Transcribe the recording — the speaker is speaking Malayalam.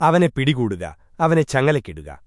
അവനെ പിടികൂടുക അവനെ ചങ്ങലക്കിടുക